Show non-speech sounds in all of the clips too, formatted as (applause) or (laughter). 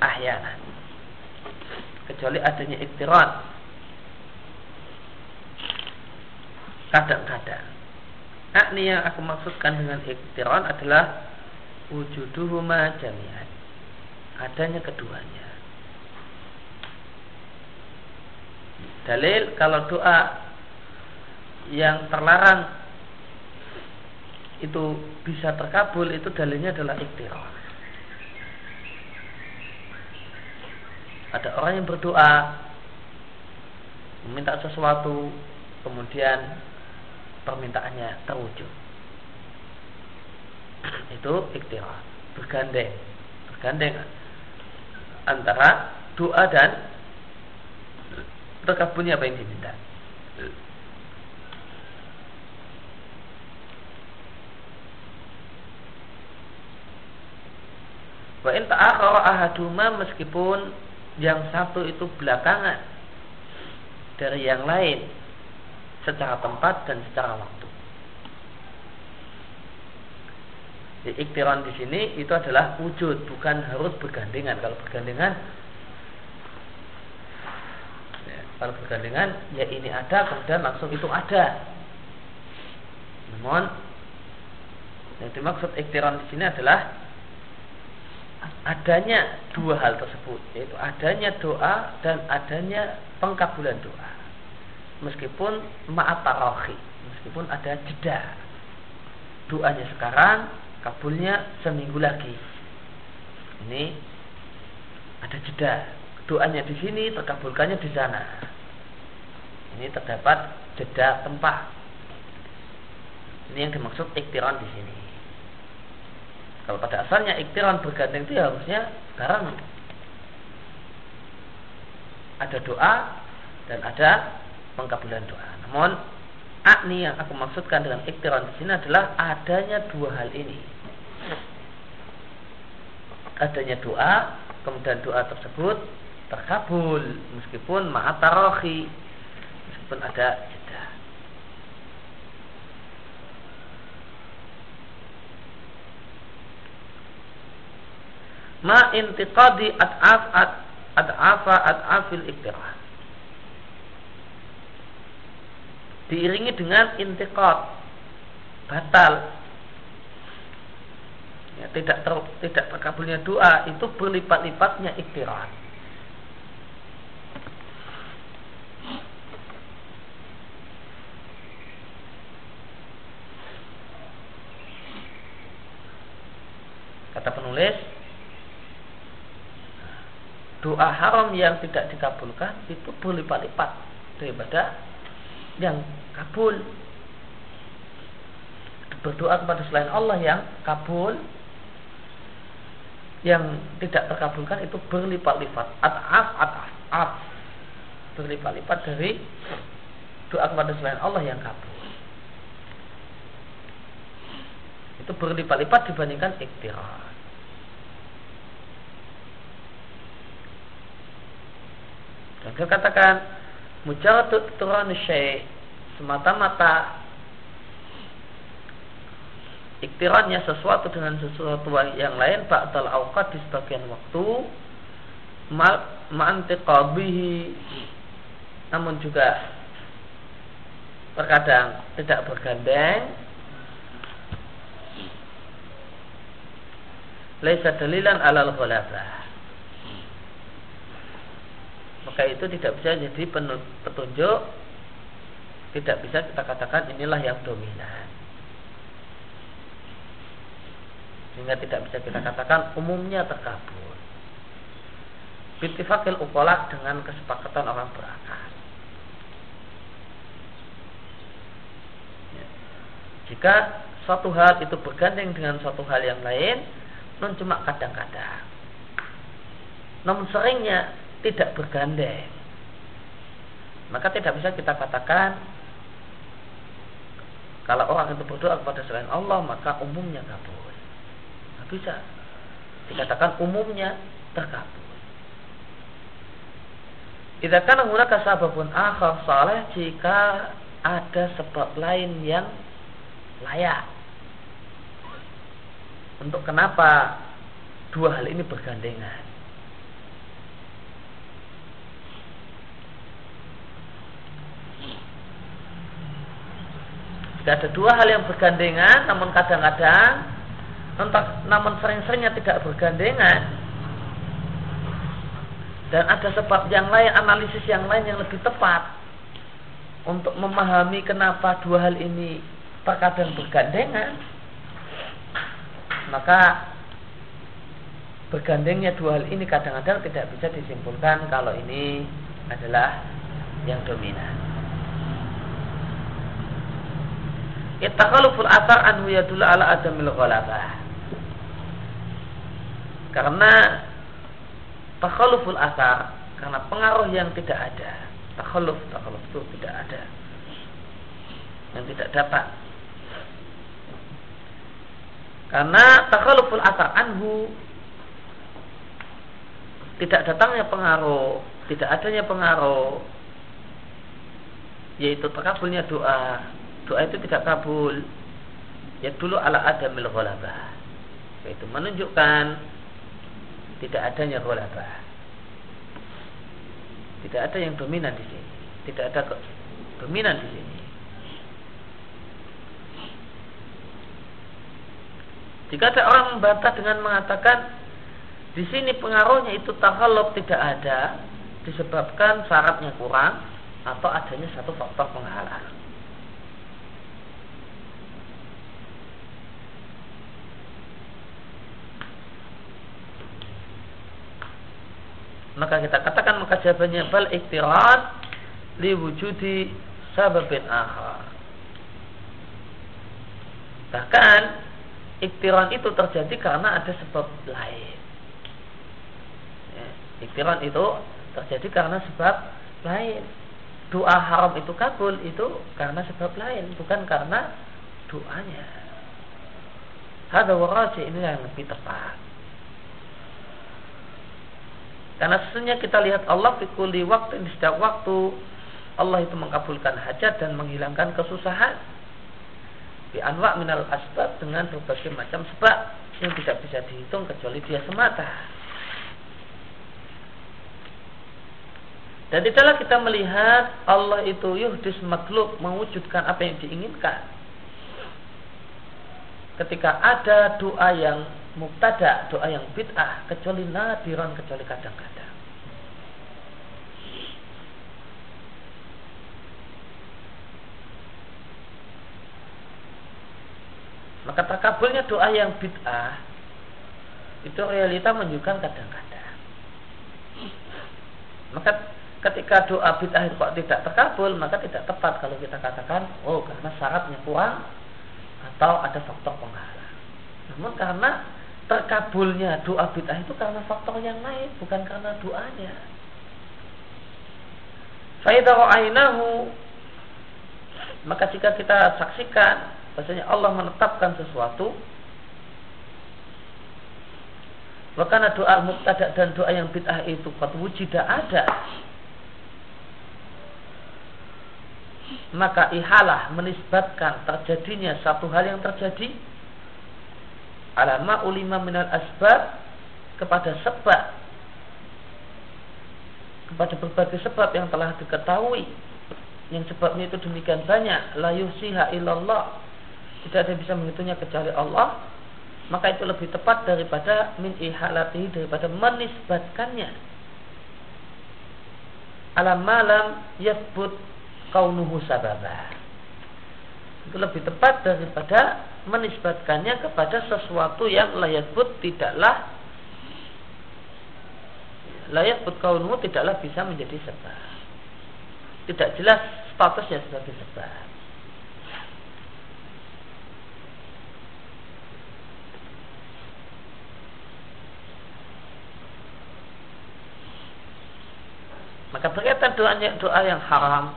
ahyanan kecuali adanya iktiran kadang-kadang. Akni yang aku maksudkan dengan iktiran adalah wujuduhuma jami'an. Adanya keduanya. Dalil kalau doa yang terlarang itu bisa terkabul itu dalilnya adalah iktiran ada orang yang berdoa meminta sesuatu kemudian permintaannya terwujud. Itu ikhtiar bergandeng. Bergandeng antara doa dan terkabulnya apa yang diminta. Wa in ta'akhara ahaduma meskipun yang satu itu belakangan dari yang lain secara tempat dan secara waktu. Jadi iktiran di sini itu adalah wujud, bukan harus bergandengan. Kalau bergandengan, ya, kalau bergandengan, ya ini ada, kemudian langsung itu ada. Namun, yang dimaksud iktiran di sini adalah adanya dua hal tersebut yaitu adanya doa dan adanya pengkabulan doa. Meskipun ma'atarohi meskipun ada jeda. Doanya sekarang kabulnya seminggu lagi. Ini ada jeda. Doanya di sini terkabulkannya di sana. Ini terdapat jeda tempat. Ini yang dimaksud iktiran di sini kalau pada asalnya iktiran bergandeng itu ya harusnya barang ada doa dan ada pengkabulan doa. Namun akni yang aku maksudkan dengan iktiran di sini adalah adanya dua hal ini. Adanya doa, kemudian doa tersebut terkabul meskipun ma'atarohi meskipun ada ma intiqadi ad'af ad'afa ad'afil iktirah diiringi dengan intiqad batal. Ya, tidak ter, tidak terkabulnya doa itu berlipat-lipatnya iktirah kata penulis doa haram yang tidak dikabulkan itu berlipat-lipat daripada yang kabul. Berdoa kepada selain Allah yang kabul yang tidak terkabulkan itu berlipat-lipat. At'af at'af. Berlipat-lipat dari doa kepada selain Allah yang kabul. Itu berlipat-lipat dibandingkan ikhtiar Dia katakan mujarrad turan syai semata-mata iktirannya sesuatu dengan sesuatu yang lain ba'dal awqat di sebagian waktu ma'antiqabihi. Namun juga terkadang tidak bergandeng. Laisa dalilan alal ghulabah maka itu tidak bisa jadi petunjuk tidak bisa kita katakan inilah yang dominan. Sehingga tidak bisa kita katakan umumnya terkabul. Bitifakil ukolak dengan kesepakatan orang berakal. Jika suatu hal itu bergandeng dengan suatu hal yang lain Non cuma kadang-kadang. Namun seringnya tidak bergandeng. Maka tidak bisa kita katakan kalau orang itu berdoa kepada selain Allah maka umumnya kabul. Tidak bisa. Dikatakan umumnya terkabul. Tidak kan menggunakan sababun akhar saleh jika ada sebab lain yang layak. Untuk kenapa dua hal ini bergandengan Jika ada dua hal yang bergandengan, namun kadang-kadang, namun sering-seringnya tidak bergandengan, dan ada sebab yang lain, analisis yang lain yang lebih tepat untuk memahami kenapa dua hal ini terkadang bergandengan, maka bergandengnya dua hal ini kadang-kadang tidak bisa disimpulkan kalau ini adalah yang dominan. Ittakaluful asar anhu yadul ala adamil ghalabah. Karena takhaluful asar karena pengaruh yang tidak ada. Takhaluf, takhaluf itu tidak ada. Yang tidak dapat. Karena takhaluful asar anhu tidak datangnya pengaruh, tidak adanya pengaruh yaitu terkabulnya doa doa itu tidak kabul. Ya dulu ala adamil ghalabah. Yaitu menunjukkan tidak adanya ghalabah. Tidak ada yang dominan di sini. Tidak ada dominan di sini. Jika ada orang membantah dengan mengatakan di sini pengaruhnya itu tahalub tidak ada disebabkan syaratnya kurang atau adanya satu faktor penghalang maka kita katakan maka jawabannya bal iktiran li wujudi sababin akhar. Bahkan iktiran itu terjadi karena ada sebab lain. Ya, iktiran itu terjadi karena sebab lain. Doa haram itu kabul itu karena sebab lain bukan karena doanya. Ada waraji ini yang lebih tepat karena sesungguhnya kita lihat Allah fikuli waktu di setiap waktu Allah itu mengabulkan hajat dan menghilangkan kesusahan. Di anwa minal asbab dengan berbagai macam sebab yang tidak bisa dihitung kecuali dia semata. Dan tidaklah kita melihat Allah itu yuhdis makhluk mewujudkan apa yang diinginkan. Ketika ada doa yang mubtada, doa yang bid'ah, kecuali nadiran, kecuali kadang-kadang. Maka terkabulnya doa yang bid'ah itu realita menunjukkan kadang-kadang. Maka ketika doa bid'ah itu kok tidak terkabul, maka tidak tepat kalau kita katakan, oh karena syaratnya kurang atau ada faktor penghalang. Namun karena terkabulnya doa bid'ah itu karena faktor yang lain, bukan karena doanya. Faidah ainahu maka jika kita saksikan bahasanya Allah menetapkan sesuatu bahkan doa mubtada dan doa yang bid'ah itu qad wujida ada maka ihalah menisbatkan terjadinya satu hal yang terjadi alama ulima minal asbab kepada sebab. Kepada berbagai sebab yang telah diketahui. Yang sebabnya itu demikian banyak. La yusiha illallah. Tidak ada yang bisa menghitungnya kecuali Allah. Maka itu lebih tepat daripada min ihalati daripada menisbatkannya. Alam malam yasbut kaunuhu sababah. Itu lebih tepat daripada menisbatkannya kepada sesuatu yang layak but tidaklah layak but kaunuhu tidaklah bisa menjadi sebab. Tidak jelas statusnya sebagai sebab. Maka berkaitan doa yang haram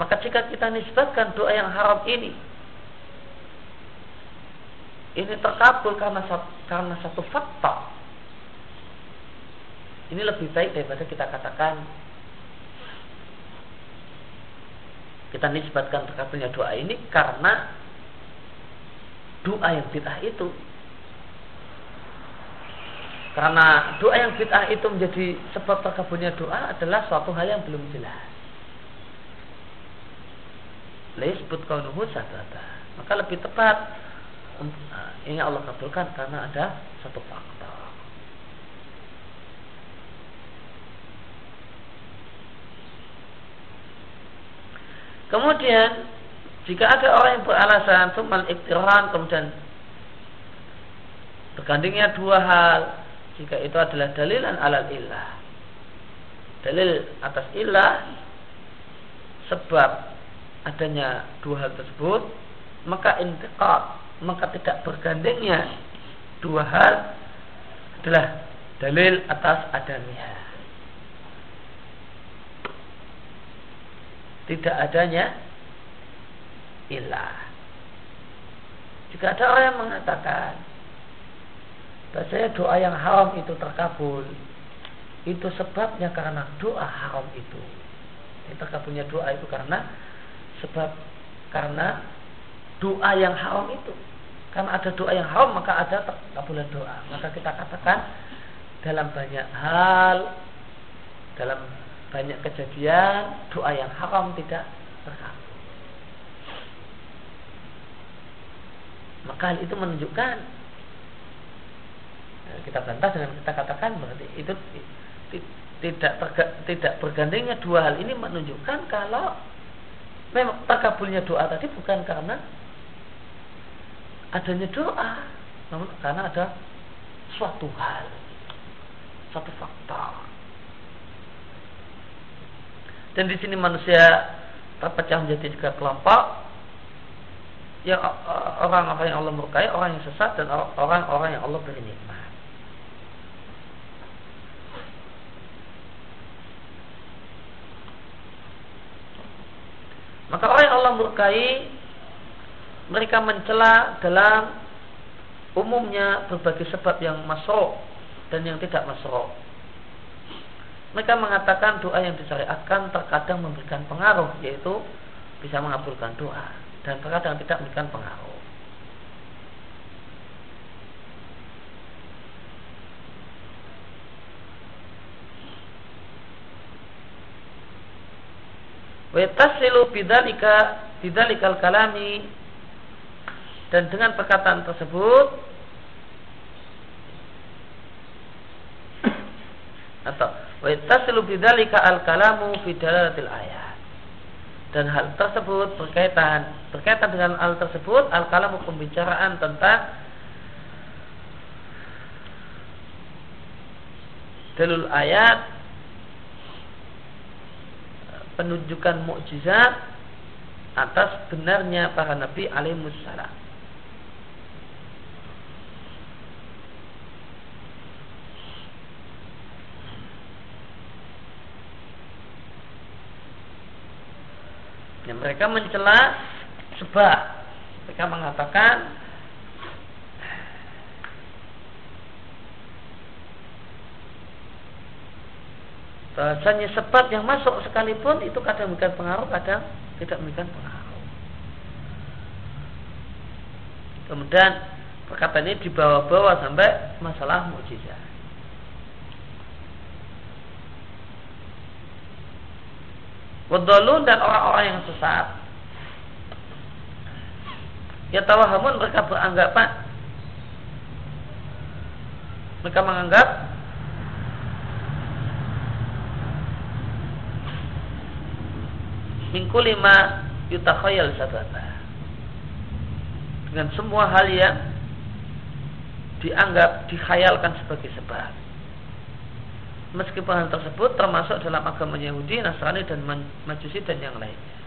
maka jika kita nisbatkan doa yang haram ini ini terkabul karena karena satu faktor. Ini lebih baik daripada kita katakan kita nisbatkan terkabulnya doa ini karena doa yang bid'ah itu karena doa yang bid'ah itu menjadi sebab terkabulnya doa adalah suatu hal yang belum jelas Laisbut kaunuhu sadada. Maka lebih tepat nah, ini Allah kabulkan karena ada satu faktor. Kemudian jika ada orang yang beralasan sumal iktiran kemudian bergandingnya dua hal jika itu adalah dalilan alal ilah dalil atas ilah sebab adanya dua hal tersebut maka intiqad maka tidak bergandengnya dua hal adalah dalil atas adanya. Tidak adanya ilah. Jika ada orang yang mengatakan bahasanya doa yang haram itu terkabul. Itu sebabnya karena doa haram itu. Yang terkabulnya doa itu karena sebab karena doa yang haram itu karena ada doa yang haram maka ada terkabulan doa. Maka kita katakan dalam banyak hal dalam banyak kejadian doa yang haram tidak terkabul maka hal itu menunjukkan kita bantah dengan kita katakan berarti itu tidak tidak bergandengnya dua hal ini menunjukkan kalau memang terkabulnya doa tadi bukan karena adanya doa, namun karena ada suatu hal, satu faktor. Dan di sini manusia terpecah menjadi tiga kelompok yang orang-orang yang Allah murkai, orang yang sesat dan orang-orang yang Allah beri nikmat. Maka orang yang Allah murkai mereka mencela dalam umumnya berbagai sebab yang masuk dan yang tidak masuk. Mereka mengatakan doa yang disyariatkan terkadang memberikan pengaruh yaitu bisa mengabulkan doa dan terkadang tidak memberikan pengaruh. wa tasilu bidzalika kalami dan dengan perkataan tersebut atau wa tasilu bidzalika al kalamu fi dalalatil ayat dan hal tersebut berkaitan berkaitan dengan hal tersebut al kalamu pembicaraan tentang dalil ayat penunjukan mukjizat atas benarnya para nabi alaihi salam. Ya, mereka mencela sebab mereka mengatakan bahasanya sebab yang masuk sekalipun itu kadang memberikan pengaruh, kadang tidak memberikan pengaruh. Kemudian perkataan ini dibawa-bawa sampai masalah mujizat. Wadolun dan orang-orang yang sesat. Ya tawahamun mereka beranggapan. Mereka menganggap mingku lima yutakhayal sabata. Dengan semua hal yang dianggap dikhayalkan sebagai sebab meskipun hal tersebut termasuk dalam agama Yahudi, Nasrani dan Majusi dan yang lainnya.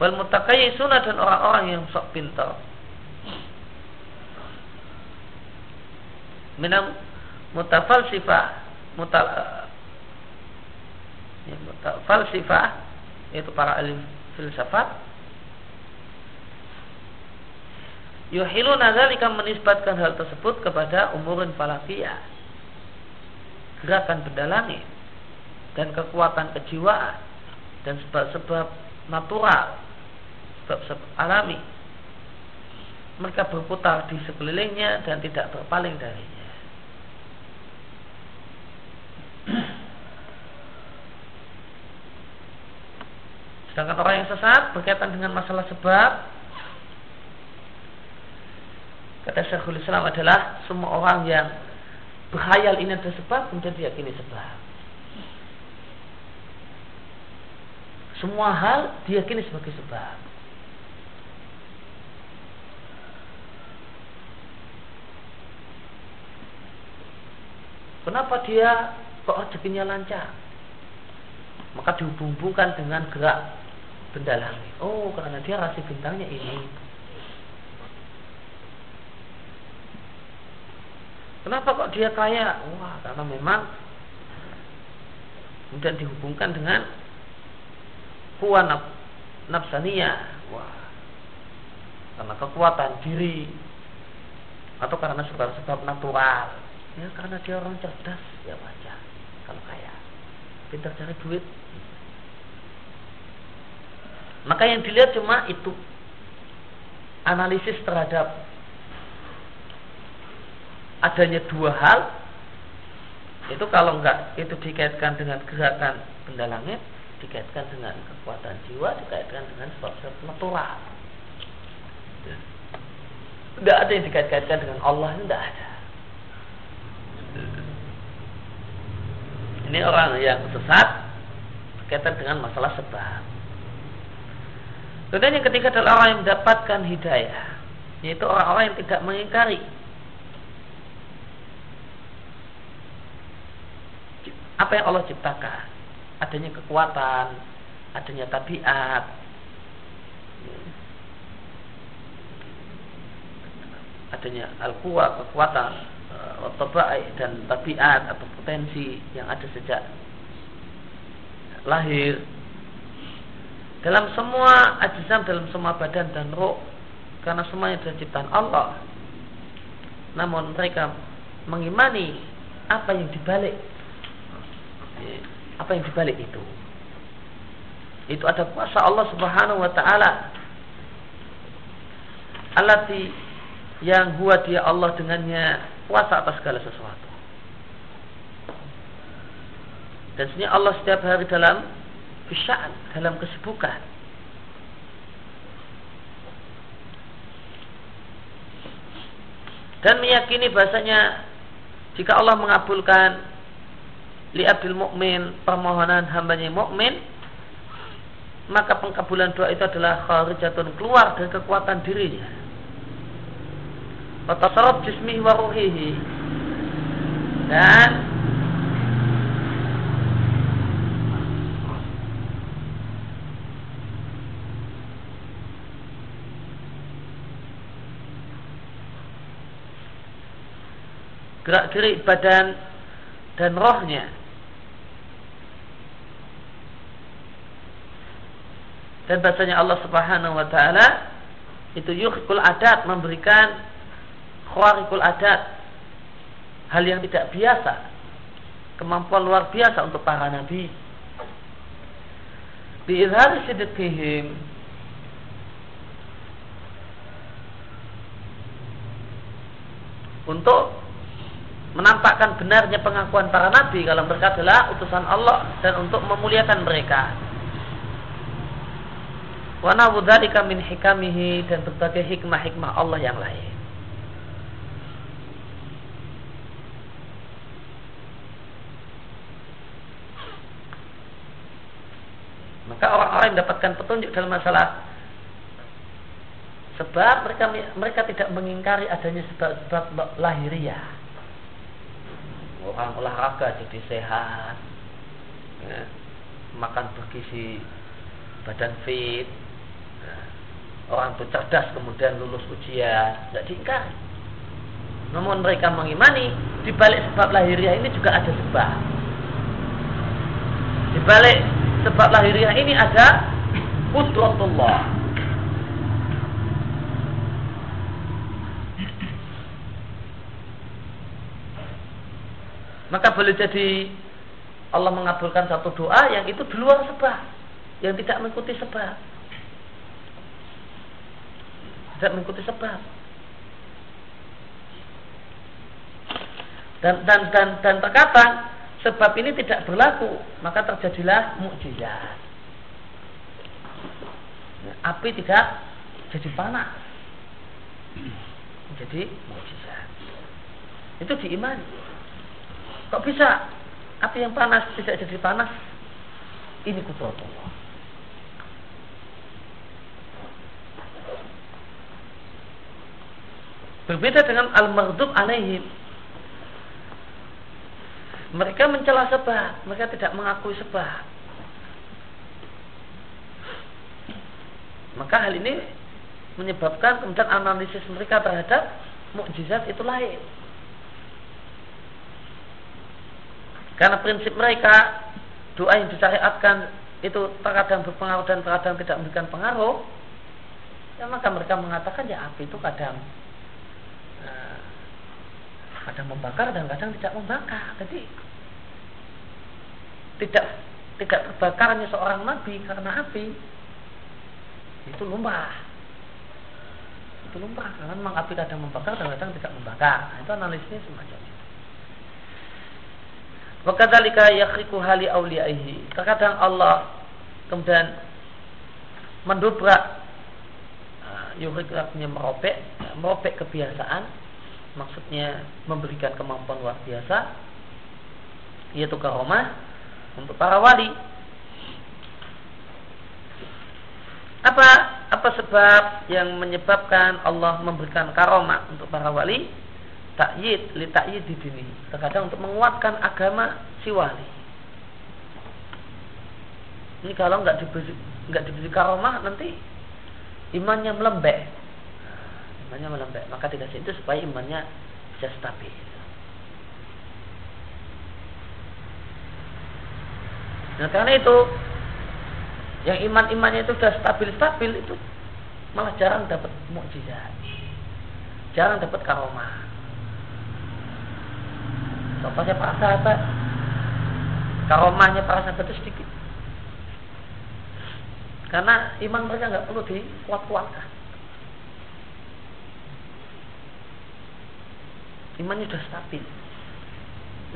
Wal mutakayyisuna dan orang-orang yang sok pintar. Minam mutafalsifah mutal ya, mutafalsifah yaitu para ahli filsafat Yuhilu nazalika menisbatkan hal tersebut kepada umurun falafiyah Gerakan benda langit Dan kekuatan kejiwaan Dan sebab-sebab natural Sebab-sebab alami. Mereka berputar di sekelilingnya dan tidak berpaling darinya. Sedangkan orang yang sesat berkaitan dengan masalah sebab kata Syekhul Islam adalah semua orang yang berhayal ini ada sebab kemudian diyakini sebab. Semua hal diyakini sebagai sebab. Kenapa dia kok rezekinya lancar? Maka dihubung-hubungkan dengan gerak benda langit. Oh, karena dia rasi bintangnya ini. Kenapa kok dia kaya? Wah, karena memang kemudian dihubungkan dengan kuat naf nafsania. Wah, karena kekuatan diri atau karena sebab-sebab natural. Ya, karena dia orang cerdas, ya wajar kalau kaya. Pintar cari duit, maka yang dilihat cuma itu analisis terhadap adanya dua hal itu kalau enggak itu dikaitkan dengan gerakan benda langit dikaitkan dengan kekuatan jiwa dikaitkan dengan sebab-sebab natural tidak ada yang dikaitkan dengan Allah tidak ada. Ini orang yang sesat berkaitan dengan masalah sebab. Kemudian yang ketiga adalah orang yang mendapatkan hidayah, yaitu orang-orang yang tidak mengingkari apa yang Allah ciptakan, adanya kekuatan, adanya tabiat, adanya al-quwa, kekuatan, tabai dan tabiat atau potensi yang ada sejak lahir. Dalam semua ajizam dalam semua badan dan roh karena semuanya adalah ciptaan Allah. Namun mereka mengimani apa yang dibalik apa yang dibalik itu? Itu ada kuasa Allah Subhanahu wa taala. Alati yang huwa dia Allah dengannya kuasa atas segala sesuatu. Dan sebenarnya Allah setiap hari dalam fisya'an dalam kesibukan. Dan meyakini bahasanya jika Allah mengabulkan li abdil mukmin permohonan hambanya mukmin maka pengkabulan doa itu adalah kharijatun keluar dari kekuatan dirinya. Wa tasarruf jismihi wa dan gerak-gerik badan dan rohnya dan bahasanya Allah Subhanahu wa taala itu yukhikul adat memberikan khawarikul adat hal yang tidak biasa kemampuan luar biasa untuk para nabi biizhar sidqihim untuk menampakkan benarnya pengakuan para nabi kalau mereka adalah utusan Allah dan untuk memuliakan mereka. Wa nawdzalika min hikamihi dan berbagai hikmah-hikmah Allah yang lain. Maka orang-orang yang mendapatkan petunjuk dalam masalah sebab mereka mereka tidak mengingkari adanya sebab-sebab lahiriah. Orang olahraga jadi sehat ya, makan bergizi badan fit orang itu cerdas kemudian lulus ujian. Tidak diingkari. Namun mereka mengimani di balik sebab lahiriah ini juga ada sebab. Di balik sebab lahiriah ini ada kudratullah. Maka boleh jadi Allah mengabulkan satu doa yang itu di luar sebab, yang tidak mengikuti sebab. Tidak mengikuti sebab. Dan dan dan dan terkadang sebab ini tidak berlaku, maka terjadilah mukjizat. api tidak jadi panas. Jadi mukjizat. Itu diimani. Kok bisa api yang panas tidak jadi panas? Ini kudratullah. Berbeda dengan al-maghdub alaihim. Mereka mencela sebab, mereka tidak mengakui sebab. Maka hal ini menyebabkan kemudian analisis mereka terhadap mukjizat itu lain. Karena prinsip mereka doa yang disyariatkan itu terkadang berpengaruh dan terkadang tidak memberikan pengaruh, ya maka mereka mengatakan ya api itu kadang kadang membakar dan kadang tidak membakar. Jadi tidak tidak terbakarnya seorang nabi karena api, itu lumrah. Itu lumrah. Karena memang api kadang membakar dan kadang tidak membakar. Nah, itu analisnya semacam itu. Wakadhalika yakhriku hali awliyaihi. Terkadang Allah Kemudian Mendobrak uh, artinya merobek Merobek kebiasaan Maksudnya memberikan kemampuan luar biasa Yaitu karomah Untuk para wali Apa apa sebab yang menyebabkan Allah memberikan karomah untuk para wali? Takyid, li takyid di sini. Terkadang untuk menguatkan agama si wali. Ini kalau nggak diberi nggak diberi karomah nanti imannya melembek. Imannya melembek. Maka tidak itu supaya imannya bisa stabil. Nah karena itu yang iman-imannya itu sudah stabil-stabil itu malah jarang dapat mukjizat. Jarang dapat karomah. Contohnya para sahabat. Karomahnya para sahabat itu sedikit. Karena iman mereka nggak perlu dikuat-kuatkan. Imannya sudah stabil.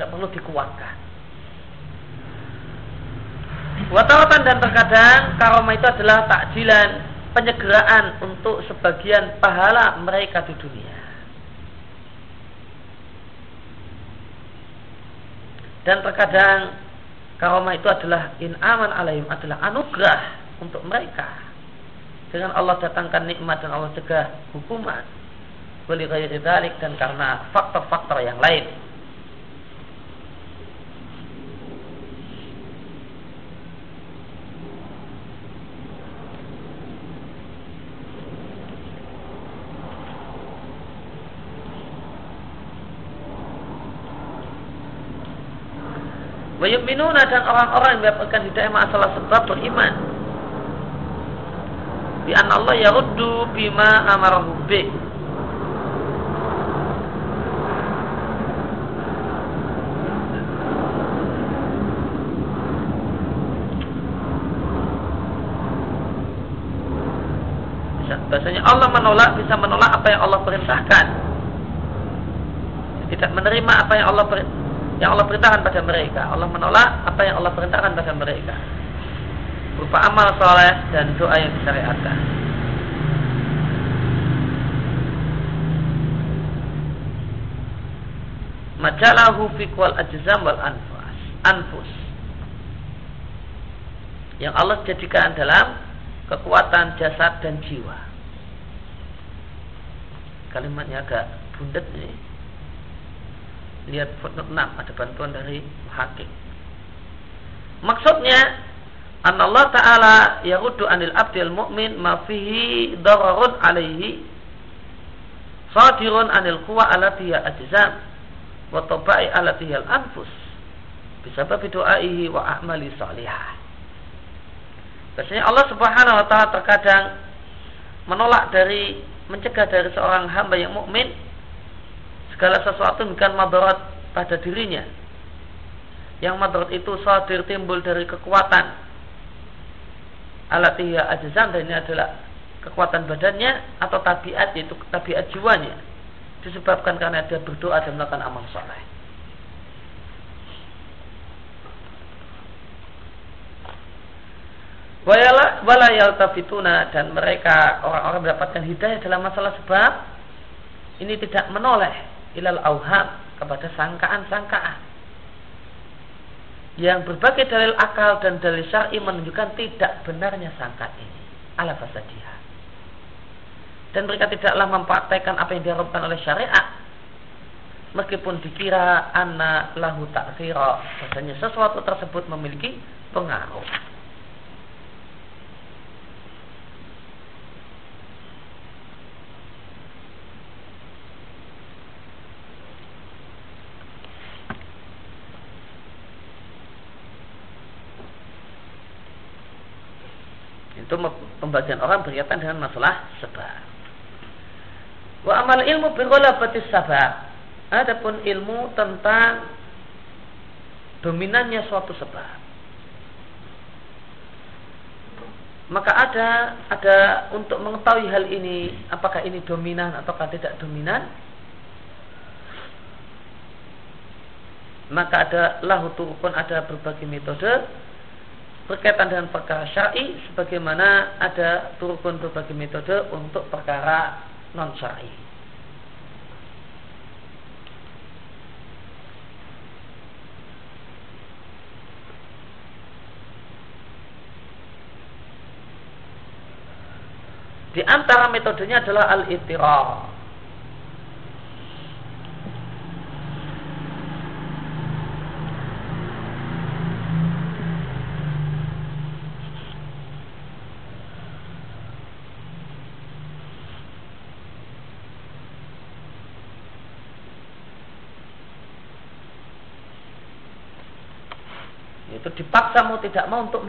Nggak perlu dikuatkan. Watawatan dan terkadang karomah itu adalah takjilan penyegeraan untuk sebagian pahala mereka di dunia. Dan terkadang karomah itu adalah in aman alaihim adalah anugerah untuk mereka. Dengan Allah datangkan nikmat dan Allah cegah hukuman. Wali dan karena faktor-faktor yang lain. Wayu'minuna dan orang-orang yang mendapatkan hidayah masalah sebab beriman. Bi Allah yaruddu bima amarahu bi. Bahasanya Allah menolak bisa menolak apa yang Allah perintahkan. Tidak menerima apa yang Allah yang Allah perintahkan pada mereka. Allah menolak apa yang Allah perintahkan pada mereka. Berupa amal soleh dan doa yang disyariatkan. Majalahu fiqwal ajzam wal anfus. anfus. Yang Allah jadikan dalam kekuatan jasad dan jiwa. Kalimatnya agak bundet nih lihat footnote 6 ada bantuan dari hakim. Maksudnya an Allah Ta'ala yarudu anil abdil mu'min ma fihi dararun alaihi sadirun anil kuwa alatiya ajzam wa tabai alatiya al-anfus bisabab doaihi wa a'mali salihah. Biasanya Allah Subhanahu wa taala terkadang menolak dari mencegah dari seorang hamba yang mukmin segala sesuatu bukan madarat pada dirinya. Yang madarat itu sadir timbul dari kekuatan. Alatihya ajzam dan ini adalah kekuatan badannya atau tabiat yaitu tabiat jiwanya. Disebabkan karena dia berdoa dan melakukan amal soleh wala yaltafituna dan mereka orang-orang mendapatkan hidayah dalam masalah sebab ini tidak menoleh ilal auham kepada sangkaan-sangkaan. Yang berbagai dalil akal dan dalil syar'i menunjukkan tidak benarnya sangka ini. Ala fasadiha. Dan mereka tidaklah mempraktekkan apa yang diharapkan oleh syariat. Meskipun dikira anak lahu takhira bahasanya sesuatu tersebut memiliki pengaruh Itu pembagian orang berkaitan dengan masalah sebab. Wa amal ilmu batis sabab. Adapun ilmu tentang dominannya suatu sebab. Maka ada ada untuk mengetahui hal ini apakah ini dominan ataukah tidak dominan maka ada lahu turukun ada berbagai metode berkaitan dengan perkara syar'i sebagaimana ada turun berbagai metode untuk perkara non syar'i. Di antara metodenya adalah al-ittirar. Itu dipaksa mau tidak mau untuk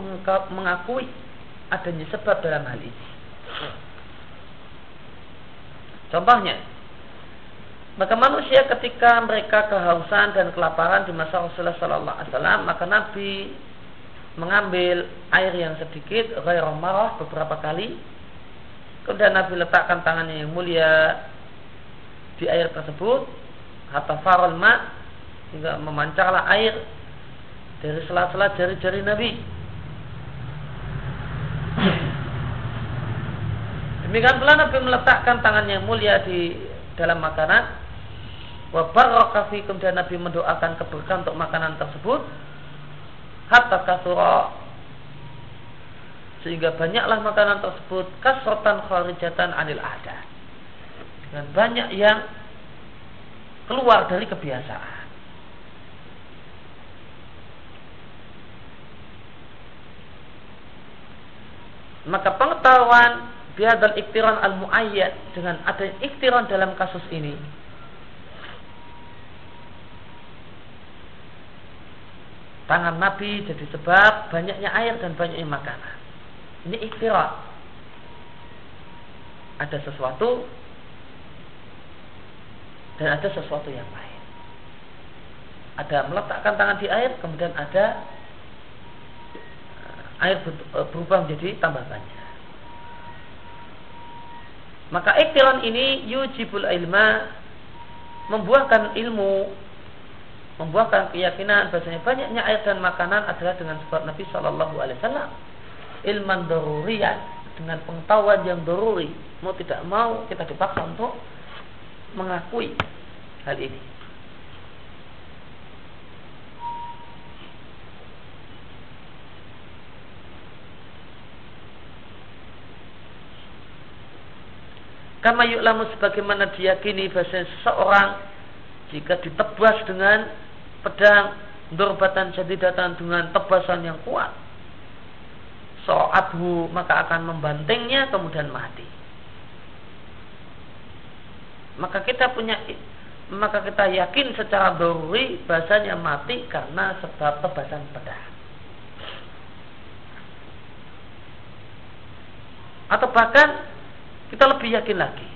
mengakui adanya sebab dalam hal ini. Contohnya, maka manusia ketika mereka kehausan dan kelaparan di masa Rasulullah Sallallahu Alaihi Wasallam, maka Nabi mengambil air yang sedikit, ghairah marah beberapa kali. Kemudian Nabi letakkan tangannya yang mulia di air tersebut, hatta faral ma, hingga memancarlah air dari sela-sela jari-jari Nabi. Demikian pula Nabi meletakkan tangannya mulia di dalam makanan. Wa kemudian Nabi mendoakan keberkahan untuk makanan tersebut. Hatta kasura sehingga banyaklah makanan tersebut kasrotan kharijatan anil ada. Dengan banyak yang keluar dari kebiasaan. Maka pengetahuan biadal iktiran al muayyad dengan ada iktiran dalam kasus ini. Tangan Nabi jadi sebab banyaknya air dan banyaknya makanan. Ini iktiran ada sesuatu dan ada sesuatu yang lain. Ada meletakkan tangan di air kemudian ada air e, berubah menjadi tambah banyak. Maka iktilan ini yujibul ilma membuahkan ilmu, membuahkan keyakinan bahasanya banyaknya air dan makanan adalah dengan sebab Nabi Shallallahu Alaihi Wasallam ilman darurian dengan pengetahuan yang doruri mau tidak mau kita dipaksa untuk mengakui hal ini. Kama yu'lamu sebagaimana diyakini bahasa seseorang jika ditebas dengan pedang dorbatan datang dengan tebasan yang kuat so'athu maka akan membantingnya kemudian mati. Maka kita punya maka kita yakin secara doruri bahasanya mati karena sebab tebasan pedang. Atau bahkan kita lebih yakin lagi.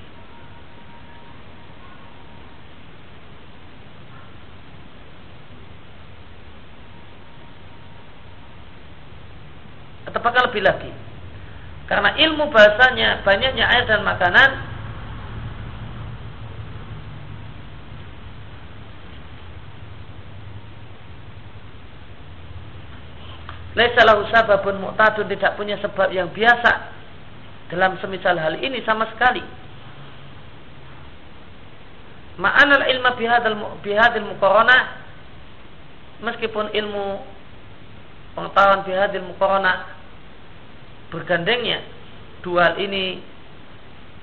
Atau lebih lagi? Karena ilmu bahasanya banyaknya air dan makanan laisa lahu sababun mu'tadun tidak punya sebab yang biasa dalam semisal hal ini sama sekali. Ma'anal ilma bihadal bihadil muqarana meskipun ilmu pengetahuan bihadil muqarana bergandengnya dua hal ini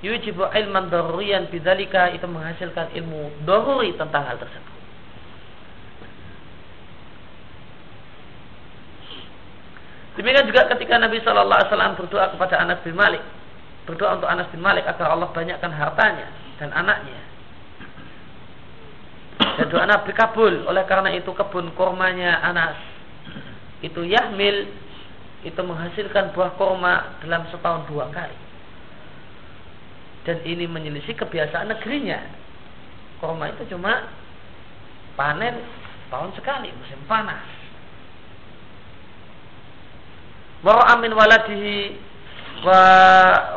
yujibu ilman darurian bidzalika itu menghasilkan ilmu daruri tentang hal tersebut. Demikian juga ketika Nabi Shallallahu Alaihi Wasallam berdoa kepada Anas bin Malik, berdoa untuk Anas bin Malik agar Allah banyakkan hartanya dan anaknya. Dan doa Nabi kabul. Oleh karena itu kebun kurmanya Anas itu Yahmil itu menghasilkan buah kurma dalam setahun dua kali. Dan ini menyelisih kebiasaan negerinya. Kurma itu cuma panen tahun sekali musim panas. Wa amin waladihi wa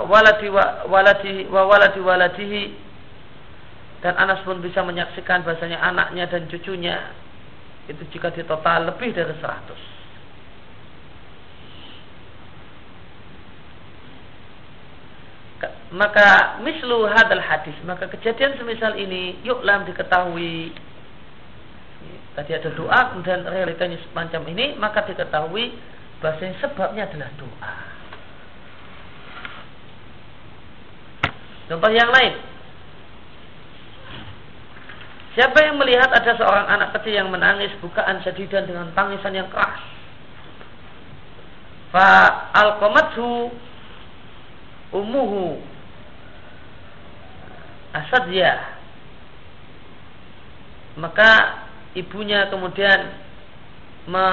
waladi wa waladi wa waladi waladihi dan Anas pun bisa menyaksikan bahasanya anaknya dan cucunya itu jika ditotal lebih dari 100 maka mislu hadal hadis maka kejadian semisal ini yuklam diketahui. Tadi ada doa kemudian realitanya semacam ini maka diketahui bahasanya sebabnya adalah doa contoh yang lain Siapa yang melihat ada seorang anak kecil yang menangis bukaan sedidan dengan tangisan yang keras? Fa alqamathu umuhu ya. maka ibunya kemudian me,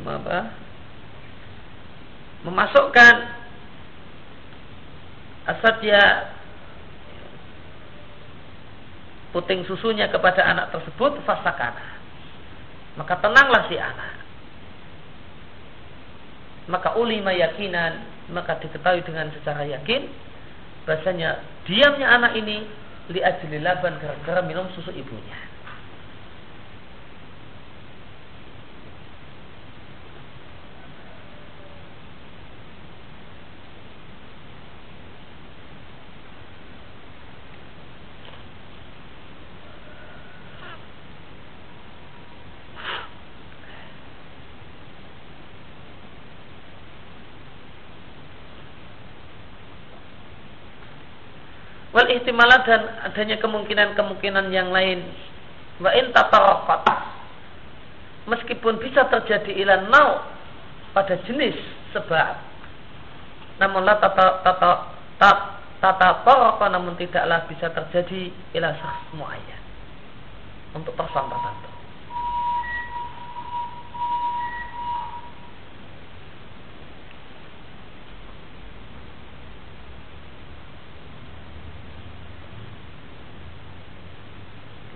me apa, memasukkan ya puting susunya kepada anak tersebut fasakana. Maka tenanglah si anak. Maka ulima yakinan maka diketahui dengan secara yakin bahasanya diamnya anak ini li laban gara-gara minum susu ibunya wal ihtimalat dan adanya kemungkinan-kemungkinan yang lain. Wa in tatarafat meskipun bisa terjadi ilan nau pada jenis sebab namun la tata tata tata tata namun tidaklah bisa terjadi ila semua ayat. Untuk person tertentu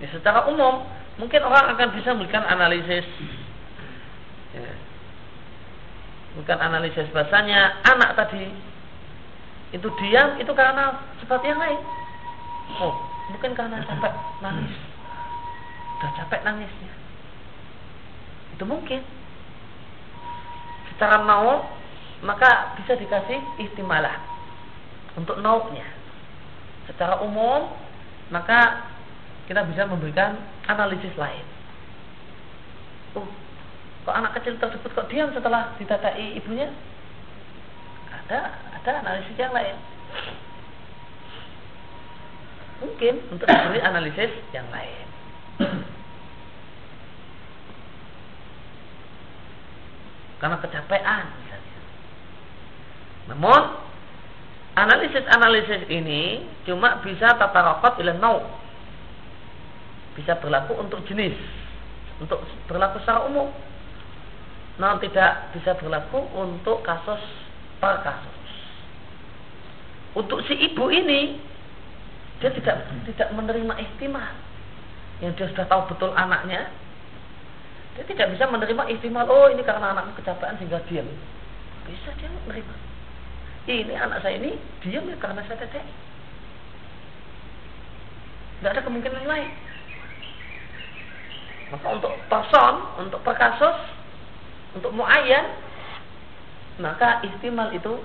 Ya, secara umum mungkin orang akan bisa memberikan analisis. Ya, bukan analisis bahasanya anak tadi. Itu diam itu karena sebab yang lain. Oh mungkin karena capek nangis. Sudah capek nangisnya. Itu mungkin. Secara mau maka bisa dikasih ihtimalah untuk nauknya secara umum maka kita bisa memberikan analisis lain. Oh, kok anak kecil tersebut kok diam setelah ditatai ibunya? Ada ada analisis yang lain. Mungkin untuk diberi analisis yang lain. Karena kecapean misalnya. Namun analisis-analisis ini cuma bisa tata rokot ilan nau bisa berlaku untuk jenis untuk berlaku secara umum. Namun tidak bisa berlaku untuk kasus per kasus. Untuk si ibu ini dia tidak tidak menerima ihtimal yang dia sudah tahu betul anaknya dia tidak bisa menerima ihtimal oh ini karena anaknya kecapean sehingga diam. Bisa dia menerima. Ini anak saya ini diam ya karena saya tetek. Tidak ada kemungkinan lain Maka untuk person, untuk perkasus, untuk muayyan, maka istimal itu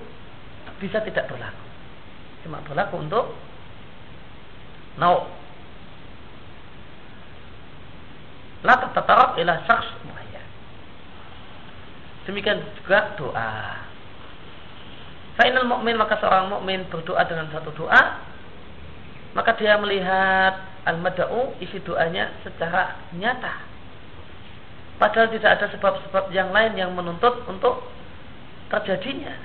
bisa tidak berlaku. Cuma berlaku untuk nau. La tatatarab ila syakhs muayyan. Demikian juga doa. Final mukmin maka seorang mukmin berdoa dengan satu doa, maka dia melihat al-mad'u isi doanya secara nyata. Padahal tidak ada sebab-sebab yang lain yang menuntut untuk terjadinya.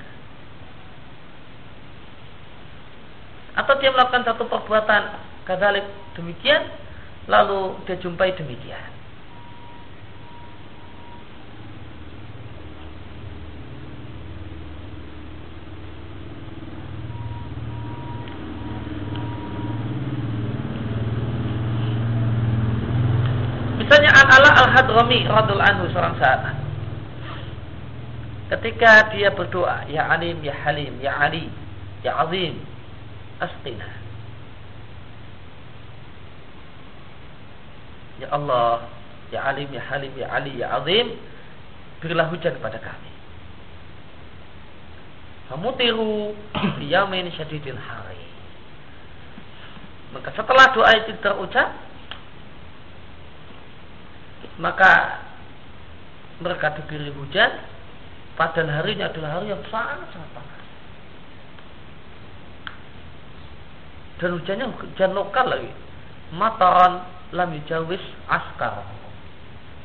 Atau dia melakukan satu perbuatan kadalik demikian, lalu dia jumpai demikian. Seorang sahabat. Ketika dia berdoa, Ya Alim, Ya Halim, Ya Ali, Ya Azim, Asqina. Ya Allah, Ya Alim, Ya Halim, Ya Ali, Ya Azim, berilah hujan kepada kami. Famutiru yamin syadidil hari. Maka setelah doa itu terucap, maka mereka diberi hujan padahal harinya adalah hari yang sangat sangat panas. Dan hujannya hujan lokal lagi. Mataran lam yujawis askar.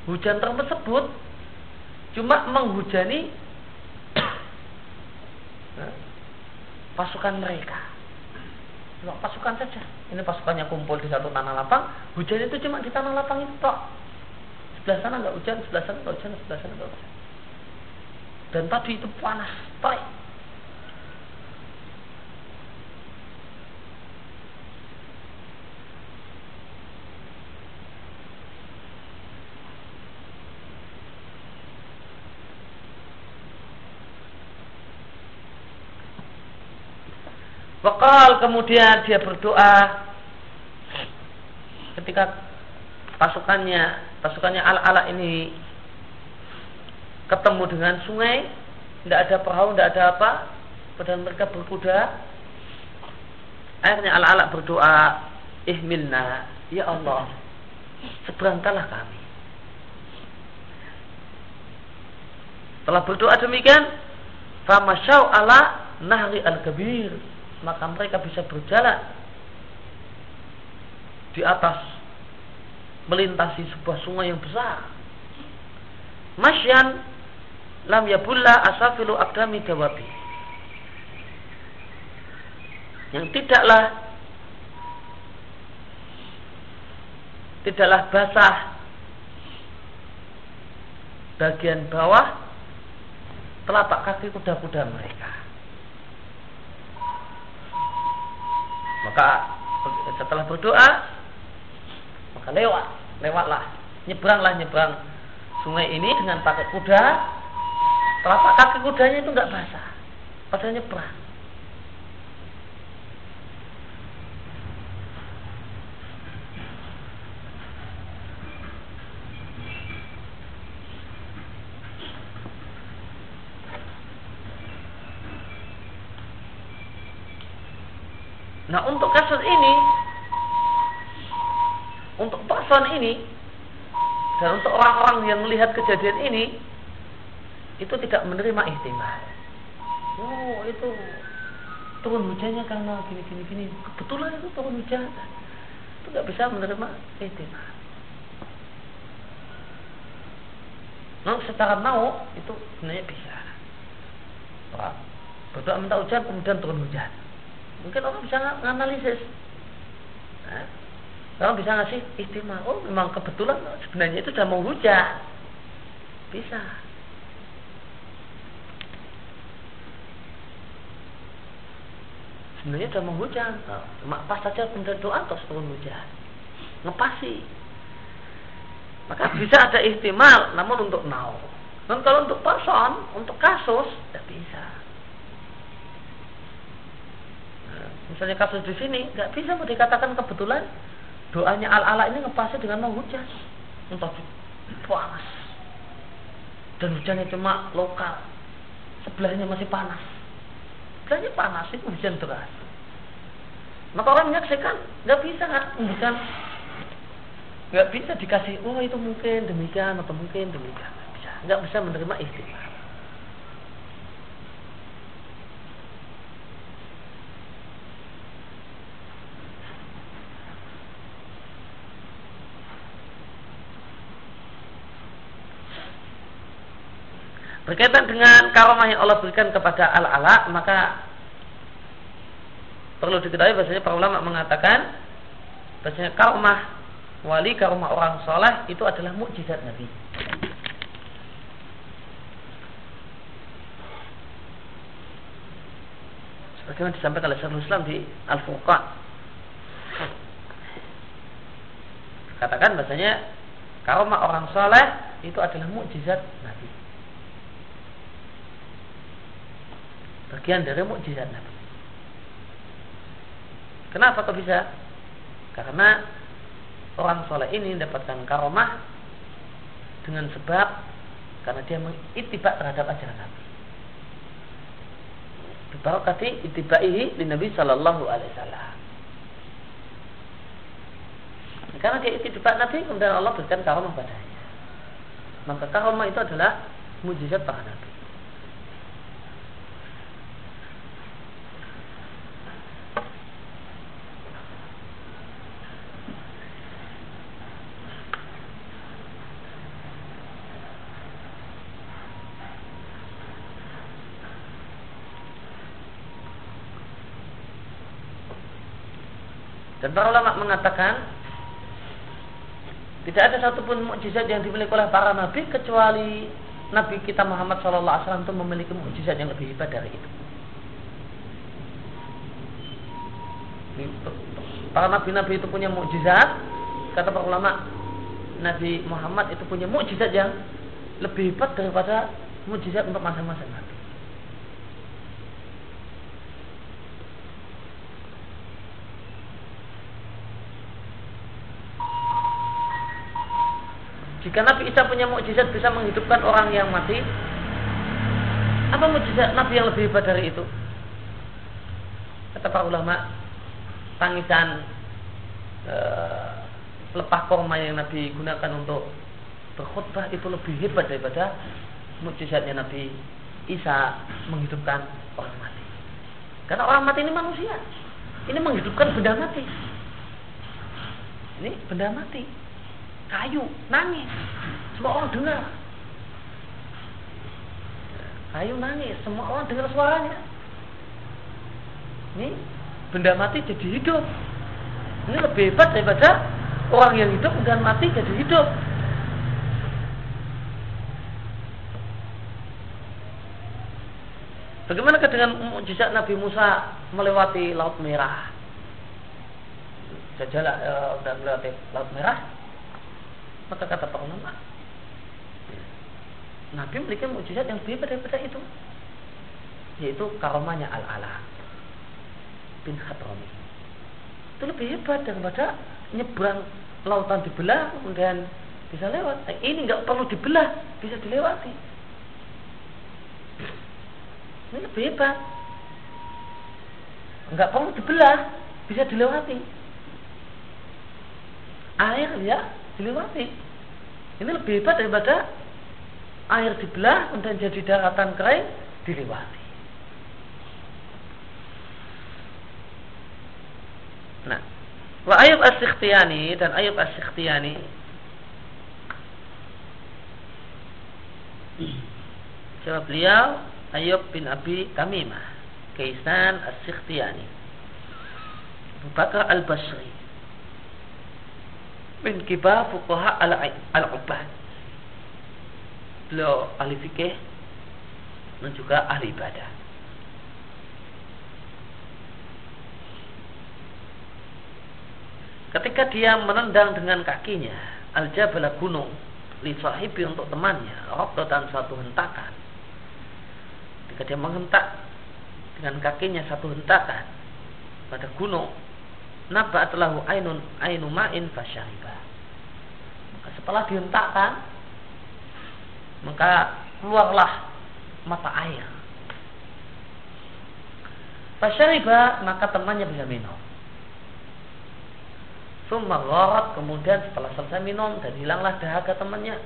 Hujan tersebut cuma menghujani (coughs) pasukan mereka. Pasukan saja. Ini pasukannya kumpul di satu tanah lapang. Hujan itu cuma di tanah lapang itu sebelah sana nggak hujan, sebelah sana nggak hujan, sebelah sana nggak hujan. Dan tadi itu panas, terik. Wakal kemudian dia berdoa ketika pasukannya pasukannya ala-ala ini ketemu dengan sungai, tidak ada perahu, tidak ada apa, padahal mereka berkuda. Akhirnya ala-ala berdoa, ihmilna, ya Allah, seberangkalah kami. Setelah berdoa demikian, famasyau ala nahri al-kabir, maka mereka bisa berjalan di atas melintasi sebuah sungai yang besar. Masyan lam yabulla asafilu akdami dawabi. Yang tidaklah tidaklah basah bagian bawah telapak kaki kuda-kuda mereka. Maka setelah berdoa maka lewat. Lewatlah. Nyebranglah nyebrang sungai ini dengan pakai kuda. Telapak kaki kudanya itu nggak basah. Padahal nyebrang Nah untuk kasus ini untuk person ini dan untuk orang-orang yang melihat kejadian ini itu tidak menerima ihtimal. Oh itu turun hujannya karena gini gini gini. Kebetulan itu turun hujan. Itu nggak bisa menerima ihtimal. Nah, secara mau itu sebenarnya bisa. Pak, berdoa minta hujan kemudian turun hujan. Mungkin orang bisa nganalisis. Nah, kalau bisa ngasih istimewa, oh memang kebetulan sebenarnya itu sudah mau hujan. Bisa. Sebenarnya sudah mau hujan. Cuma pas saja kemudian doa terus turun hujan. Ngepasi. Maka bisa ada istimal, namun untuk nau. Dan kalau untuk person, untuk kasus, tidak bisa. Nah, misalnya kasus di sini, nggak bisa mau dikatakan kebetulan doanya al-ala ini ngepasnya dengan hujan. Entah panas. Dan hujannya cuma lokal. Sebelahnya masih panas. Sebelahnya panas itu hujan deras. Maka orang menyaksikan nggak bisa nggak bukan nggak bisa dikasih oh itu mungkin demikian atau mungkin demikian. Nggak bisa. Nggak bisa menerima istilah Berkaitan dengan karomah yang Allah berikan kepada al-ala, maka perlu diketahui bahasanya para ulama mengatakan bahasanya karomah wali, karomah orang soleh itu adalah mukjizat Nabi. Sebagaimana disampaikan oleh Syekhul Islam di Al-Furqan. Katakan bahasanya karomah orang soleh itu adalah mukjizat Nabi. Bagian dari mukjizat Nabi. Kenapa kok bisa? Karena orang soleh ini mendapatkan karomah dengan sebab karena dia mengitibak terhadap ajaran Nabi. Bibarakati itibai di Nabi Shallallahu Alaihi Wasallam. Karena dia itibak Nabi, kemudian Allah berikan karomah padanya. Maka karomah itu adalah mujizat para Nabi. Dan para ulama mengatakan tidak ada satupun mukjizat yang dimiliki oleh para nabi kecuali Nabi kita Muhammad SAW itu memiliki mukjizat yang lebih hebat dari itu. Para nabi-nabi itu punya mukjizat, kata para ulama, Nabi Muhammad itu punya mukjizat yang lebih hebat daripada mukjizat untuk masing-masing nabi. Jika Nabi Isa punya mukjizat bisa menghidupkan orang yang mati, apa mukjizat Nabi yang lebih hebat dari itu? Kata para ulama, tangisan e, lepah korma yang Nabi gunakan untuk berkhutbah itu lebih hebat daripada mukjizatnya Nabi Isa menghidupkan orang mati. Karena orang mati ini manusia. Ini menghidupkan benda mati. Ini benda mati kayu, nangis. Semua orang dengar. Kayu nangis, semua orang dengar suaranya. Ini benda mati jadi hidup. Ini lebih hebat daripada orang yang hidup dan mati jadi hidup. Bagaimana dengan mujizat Nabi Musa melewati Laut Merah? Jalan eh, dan melewati Laut Merah maka kata para ulama, Nabi memiliki mujizat yang lebih daripada itu, yaitu karomanya al-ala bin Khatrami. Itu lebih hebat daripada nyebrang lautan dibelah kemudian bisa lewat. Nah, ini nggak perlu dibelah, bisa dilewati. Ini lebih hebat. Nggak perlu dibelah, bisa dilewati. Air ya dilewati. Ini lebih hebat daripada air dibelah kemudian jadi daratan kering dilewati. Nah, wa Ayub as dan Ayub as Siapa beliau? Ayub bin Abi Tamimah, Kaisan as-Sikhtiyani. Abu Bakar al-Basri min kibar fuqaha al-ubad. Beliau ahli fikih dan juga ahli ibadah. Ketika dia menendang dengan kakinya al-jabala gunung li sahibi untuk temannya, dan satu hentakan. Ketika dia menghentak dengan kakinya satu hentakan pada gunung, nabat lahu ainun ainu ma'in fasyariba setelah dihentakkan maka keluarlah mata air. Fasyariba maka temannya bisa minum. Summa gharat kemudian setelah selesai minum dan hilanglah dahaga temannya.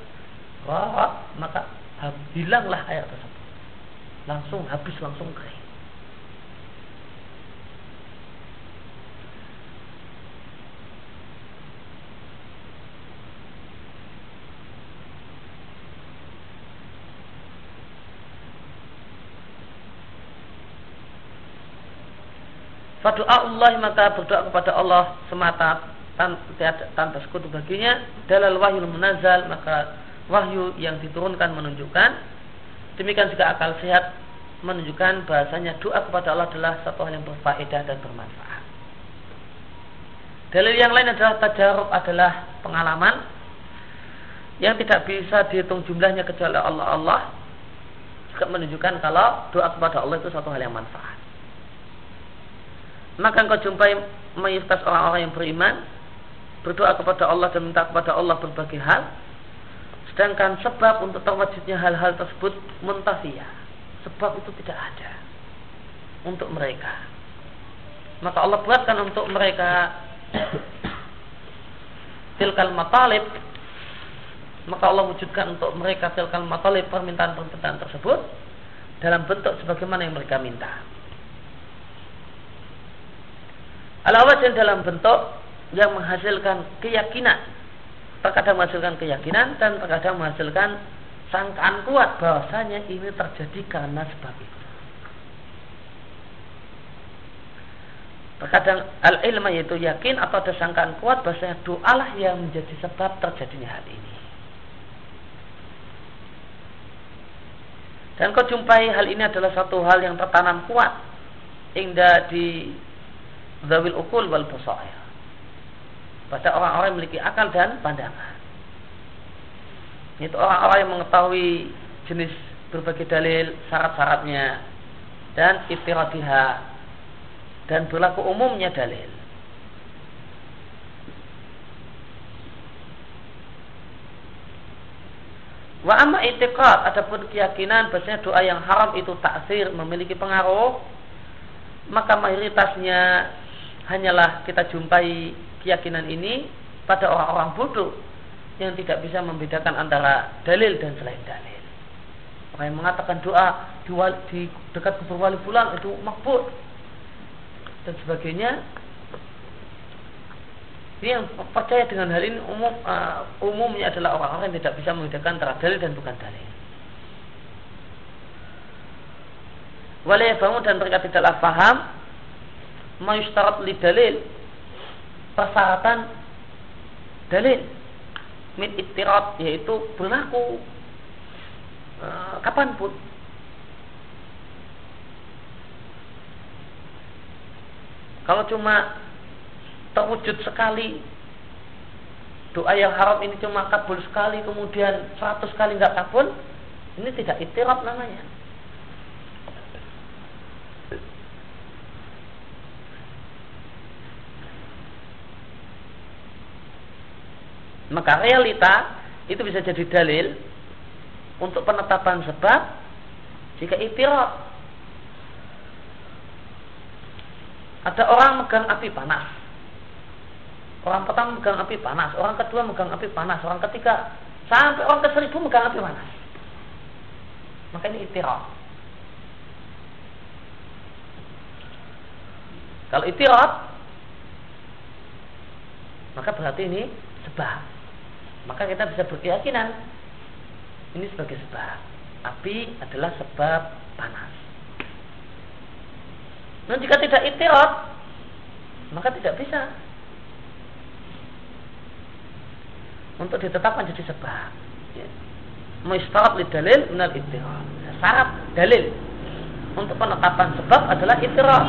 Gharat maka hilanglah air tersebut. Langsung habis langsung kering. Fadu'a Allah maka berdoa kepada Allah semata tanpa sekutu baginya. Dalal wahyu menazal maka wahyu yang diturunkan menunjukkan. Demikian juga akal sehat menunjukkan bahasanya doa kepada Allah adalah satu hal yang berfaedah dan bermanfaat. Dalil yang lain adalah tajarub adalah pengalaman yang tidak bisa dihitung jumlahnya kecuali Allah. Allah juga menunjukkan kalau doa kepada Allah itu satu hal yang manfaat maka engkau jumpai mayoritas orang-orang yang beriman berdoa kepada Allah dan minta kepada Allah berbagai hal. Sedangkan sebab untuk terwujudnya hal-hal tersebut muntafiyah sebab itu tidak ada untuk mereka. Maka Allah buatkan untuk mereka (coughs) tilkal matalib. Maka Allah wujudkan untuk mereka tilkal matalib permintaan-permintaan tersebut dalam bentuk sebagaimana yang mereka minta Ala wajah dalam bentuk yang menghasilkan keyakinan. Terkadang menghasilkan keyakinan dan terkadang menghasilkan sangkaan kuat bahwasanya ini terjadi karena sebab itu. Terkadang al ilmu yaitu yakin atau ada sangkaan kuat bahwasanya doalah yang menjadi sebab terjadinya hal ini. Dan kau jumpai hal ini adalah satu hal yang tertanam kuat hingga di zawil ukul wal basair pada orang-orang yang memiliki akal dan pandangan. Itu orang-orang yang mengetahui jenis berbagai dalil syarat-syaratnya dan iftiradiha dan berlaku umumnya dalil. Wa amma i'tiqad adapun keyakinan bahasanya doa yang haram itu taksir memiliki pengaruh maka mayoritasnya hanyalah kita jumpai keyakinan ini pada orang-orang bodoh yang tidak bisa membedakan antara dalil dan selain dalil. Orang yang mengatakan doa di, di dekat kubur wali pulang itu makbul dan sebagainya. Ini yang percaya dengan hal ini umum uh, umumnya adalah orang-orang yang tidak bisa membedakan antara dalil dan bukan dalil. Walaya dan mereka tidaklah paham mayustarat li dalil. Persyaratan dalil. Min ittirat yaitu berlaku uh, kapan pun. Kalau cuma terwujud sekali doa yang haram ini cuma kabul sekali kemudian seratus kali nggak kabul ini tidak itirat namanya Maka realita itu bisa jadi dalil untuk penetapan sebab jika itiraf ada orang megang api panas. Orang pertama megang api panas orang kedua megang api panas orang ketiga sampai orang ke seribu megang api panas. Maka ini itiraf kalau itiraf maka berarti ini sebab maka kita bisa berkeyakinan ini sebagai sebab. Api adalah sebab panas. Dan jika tidak itirot maka tidak bisa. Untuk ditetapkan jadi sebab. Ya. Muistarat li dalil minal itirot syarat dalil untuk penetapan sebab adalah itirot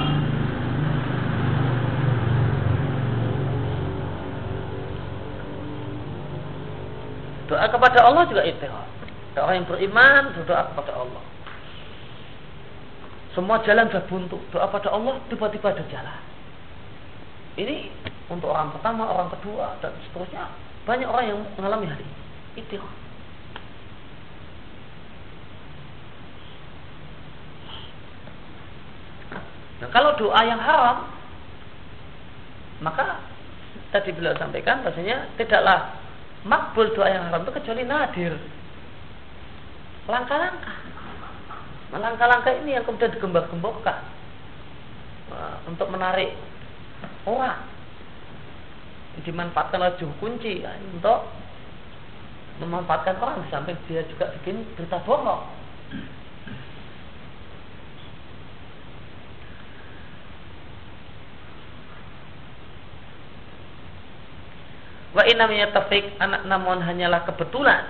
Doa kepada Allah juga ittihad. Orang yang beriman berdoa kepada Allah. Semua jalan sudah buntu. Doa pada Allah tiba-tiba ada jalan. Ini untuk orang pertama, orang kedua dan seterusnya banyak orang yang mengalami hal ini. Itu. Nah, kalau doa yang haram, maka tadi beliau sampaikan bahasanya tidaklah makbul doa yang haram itu kecuali nadir. Langkah-langkah. Nah, langkah-langkah ini yang kemudian digembok-gembokkan nah, untuk menarik orang dimanfaatkan oleh juru kunci kan, untuk memanfaatkan orang samping dia juga bikin berita bohong Wa inamnya tafik anak namun hanyalah kebetulan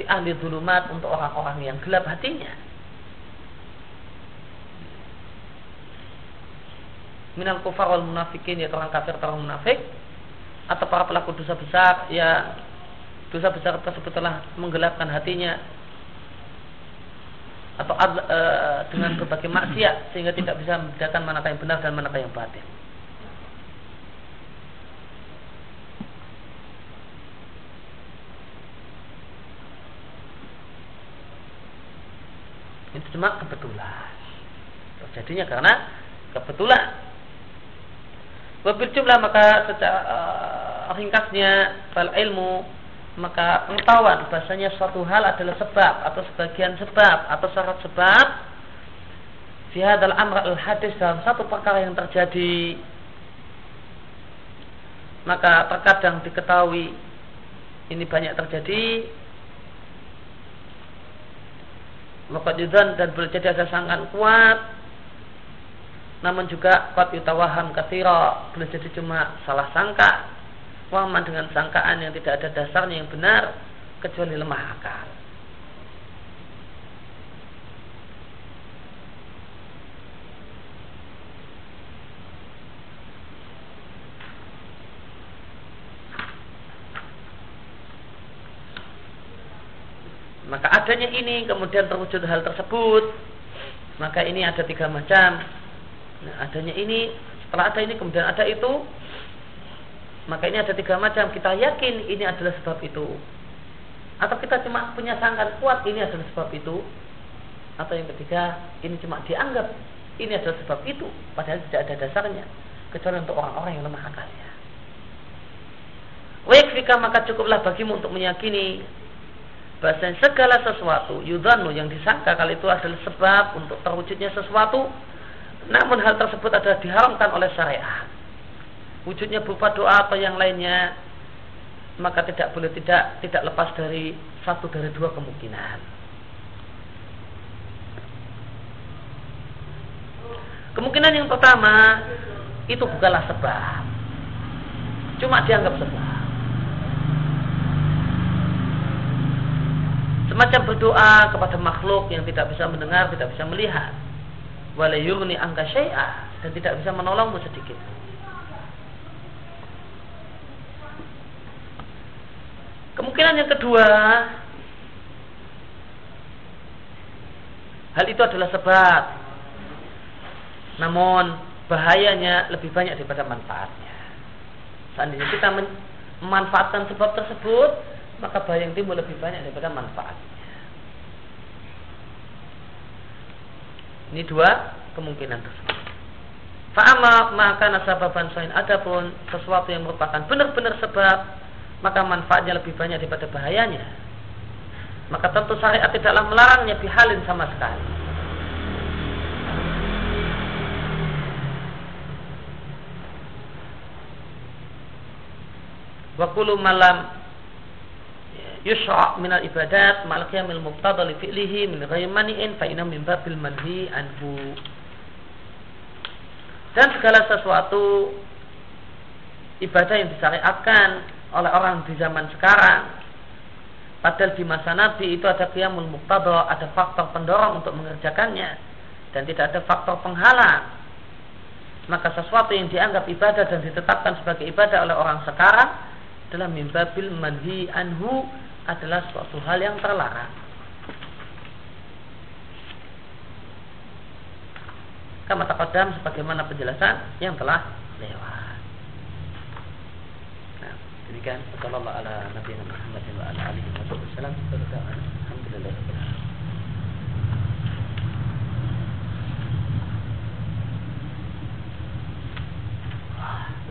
fi ahli zulumat untuk orang-orang yang gelap hatinya. Minal kufar wal munafikin yaitu orang kafir orang munafik atau para pelaku dosa besar ya dosa besar tersebut telah menggelapkan hatinya atau e, dengan berbagai maksiat sehingga tidak bisa membedakan manakah yang benar dan manakah yang batin. Itu cuma kebetulan. Terjadinya karena kebetulan. Wabil jumlah maka secara uh, ringkasnya fal ilmu maka pengetahuan bahasanya suatu hal adalah sebab atau sebagian sebab atau syarat sebab fi hadzal amr al hadis dalam satu perkara yang terjadi maka terkadang diketahui ini banyak terjadi Yudan dan boleh jadi ada sangkaan kuat. Namun juga Kot yutawaham kathira. Boleh jadi cuma salah sangka. Waman dengan sangkaan yang tidak ada dasarnya yang benar Kecuali lemah akal maka adanya ini kemudian terwujud hal tersebut. Maka ini ada tiga macam. Nah, adanya ini setelah ada ini kemudian ada itu. Maka ini ada tiga macam. Kita yakin ini adalah sebab itu. Atau kita cuma punya sangkaan kuat ini adalah sebab itu. Atau yang ketiga ini cuma dianggap ini adalah sebab itu padahal tidak ada dasarnya. Kecuali untuk orang-orang yang lemah akalnya. Wekfika maka cukuplah bagimu untuk meyakini bahasa segala sesuatu yudhanu yang disangka kali itu adalah sebab untuk terwujudnya sesuatu namun hal tersebut adalah diharamkan oleh syariat. Wujudnya berupa doa atau yang lainnya maka tidak boleh tidak tidak lepas dari satu dari dua kemungkinan. Kemungkinan yang pertama itu bukanlah sebab. Cuma dianggap sebab semacam berdoa kepada makhluk yang tidak bisa mendengar, tidak bisa melihat. Wala yurni angka syai'ah dan tidak bisa menolongmu sedikit. Kemungkinan yang kedua, hal itu adalah sebab. Namun bahayanya lebih banyak daripada manfaatnya. Seandainya kita memanfaatkan sebab tersebut, maka bahaya yang timbul lebih banyak daripada manfaatnya. Ini dua kemungkinan tersebut. Fa'ama maka nasababan soin adapun sesuatu yang merupakan benar-benar sebab maka manfaatnya lebih banyak daripada bahayanya. Maka tentu syariat tidaklah melarangnya bihalin sama sekali. Wakulu malam yusra' minal ibadat mal qiyamil muqtada li fi'lihi min ghairi mani'in fa inna min babil manhi anhu. Dan segala sesuatu ibadah yang disyariatkan oleh orang di zaman sekarang padahal di masa Nabi itu ada qiyamul muqtada ada faktor pendorong untuk mengerjakannya dan tidak ada faktor penghalang. Maka sesuatu yang dianggap ibadah dan ditetapkan sebagai ibadah oleh orang sekarang adalah mimbabil manhi anhu adalah suatu hal yang terlarang. Kamu tak takodam sebagaimana penjelasan yang telah lewat. Nah, demikian. Wassalamualaikum wa sallam. Alhamdulillah. Ah.